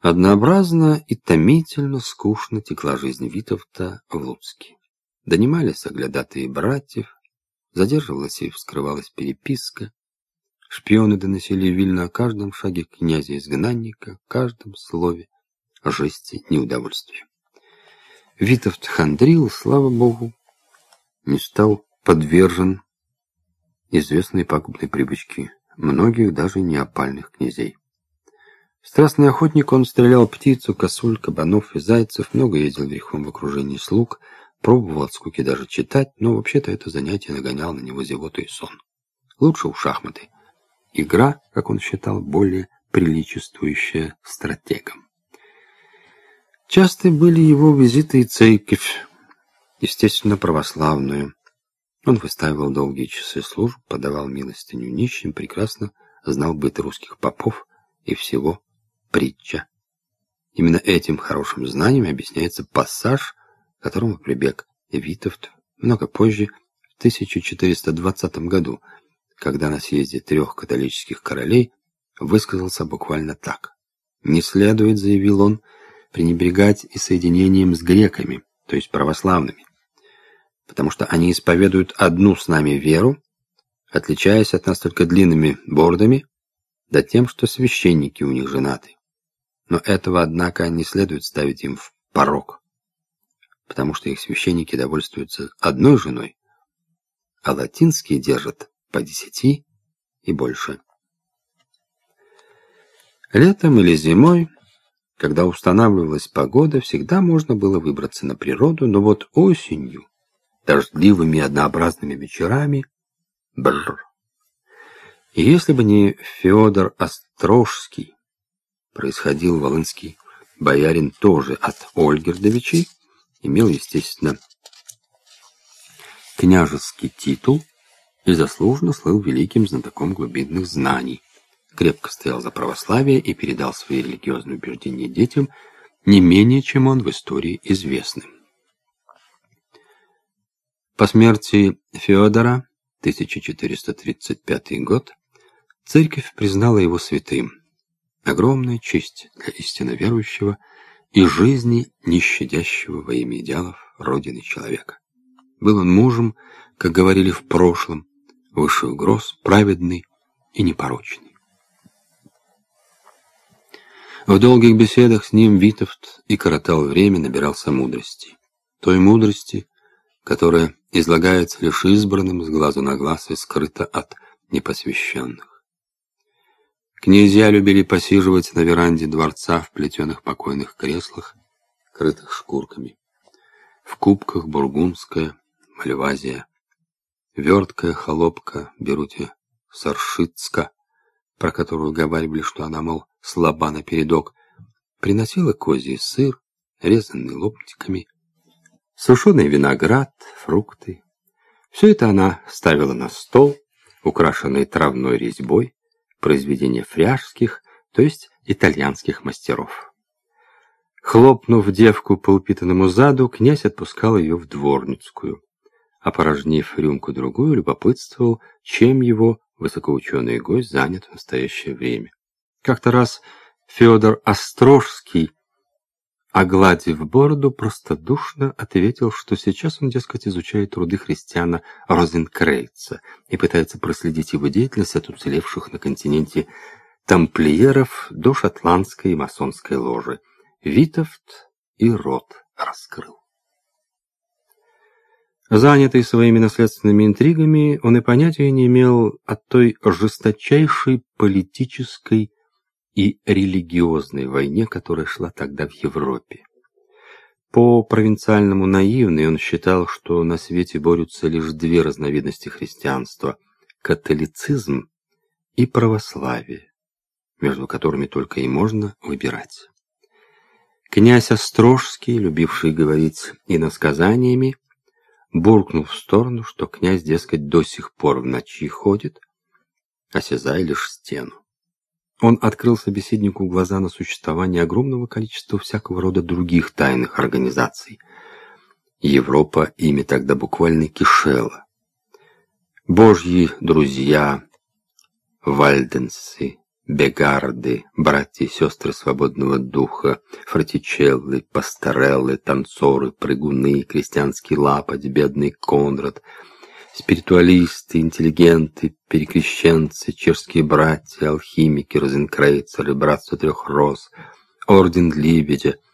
Однообразно и томительно скучно текла жизнь Витовта в Луцке. Донимались оглядатые братьев, задерживалась и вскрывалась переписка. Шпионы доносили вильно о каждом шаге князя-изгнанника, каждом слове, жести неудовольствия. Витовт хандрил, слава богу, не стал подвержен известной пагубной привычке многих даже неопальных князей. Страстный охотник, он стрелял птицу, косуль, кабанов и зайцев, много ездил верхом в окружении слуг, пробовал от скуки даже читать, но вообще-то это занятие нагонял на него зевоту и сон. Лучше у шахматы. Игра, как он считал, более приличествующая стратегам. Часто были его визиты и церковь, естественно, православную. Он выставил долгие часы служб, подавал милостыню нищим, прекрасно знал быт русских попов и всего притча. Именно этим хорошим знанием объясняется пассаж, к которому прибег Витовт много позже, в 1420 году, когда на съезде трех католических королей высказался буквально так. «Не следует, — заявил он, — пренебрегать и соединением с греками, то есть православными, потому что они исповедуют одну с нами веру, отличаясь от нас только длинными бордами, да тем, что священники у них женаты. Но этого, однако, не следует ставить им в порог, потому что их священники довольствуются одной женой, а латинские держат по десяти и больше. Летом или зимой, когда устанавливалась погода, всегда можно было выбраться на природу, но вот осенью, дождливыми однообразными вечерами, бррр. И если бы не Федор Острожский, происходил волынский боярин тоже от Ольгердовичей, имел, естественно, княжеский титул и заслуженно слыл великим знатоком глубинных знаний, крепко стоял за православие и передал свои религиозные убеждения детям не менее, чем он в истории известным. По смерти Феодора, 1435 год, церковь признала его святым, Огромная честь для истинно верующего и жизни, не щадящего во имя идеалов Родины человека. Был он мужем, как говорили в прошлом, выше угроз, праведный и непорочный. В долгих беседах с ним Витовт и коротал время, набирался мудрости. Той мудрости, которая излагается лишь избранным с глазу на глаз и скрыта от непосвященных. Князья любили посиживать на веранде дворца в плетеных покойных креслах, крытых шкурками. В кубках бургундская, мальвазия, верткая холопка, беруте саршицка, про которую говаривали, что она, мол, слаба напередок, приносила козий сыр, резанный ломтиками, сушеный виноград, фрукты. Все это она ставила на стол, украшенный травной резьбой, произведения фряжских, то есть итальянских мастеров. Хлопнув девку по упитанному заду, князь отпускал ее в дворницкую. Опорожнив рюмку-другую, любопытствовал, чем его высокоученый гость занят в настоящее время. Как-то раз Федор Острожский огладив бороду, простодушно ответил, что сейчас он, дескать, изучает труды христиана Розенкрейца и пытается проследить его деятельность от уцелевших на континенте тамплиеров до шотландской масонской ложи. Витовт и рот раскрыл. Занятый своими наследственными интригами, он и понятия не имел о той жесточайшей политической и религиозной войне, которая шла тогда в Европе. По провинциальному наивный он считал, что на свете борются лишь две разновидности христианства – католицизм и православие, между которыми только и можно выбирать. Князь Острожский, любивший говорить иносказаниями, буркнул в сторону, что князь, дескать, до сих пор в ночи ходит, осязая лишь стену. Он открыл собеседнику глаза на существование огромного количества всякого рода других тайных организаций. Европа ими тогда буквально кишела. Божьи друзья, вальденсы, Бегарды, братья и сестры свободного духа, фратичеллы, пастореллы, танцоры, прыгуны, крестьянский лапоть, бедный Конрад, спиритуалисты, интеллигенты, перекрещенцы, чешские братья, алхимики, розенкрейцеры, братство трех роз, орден Либедя —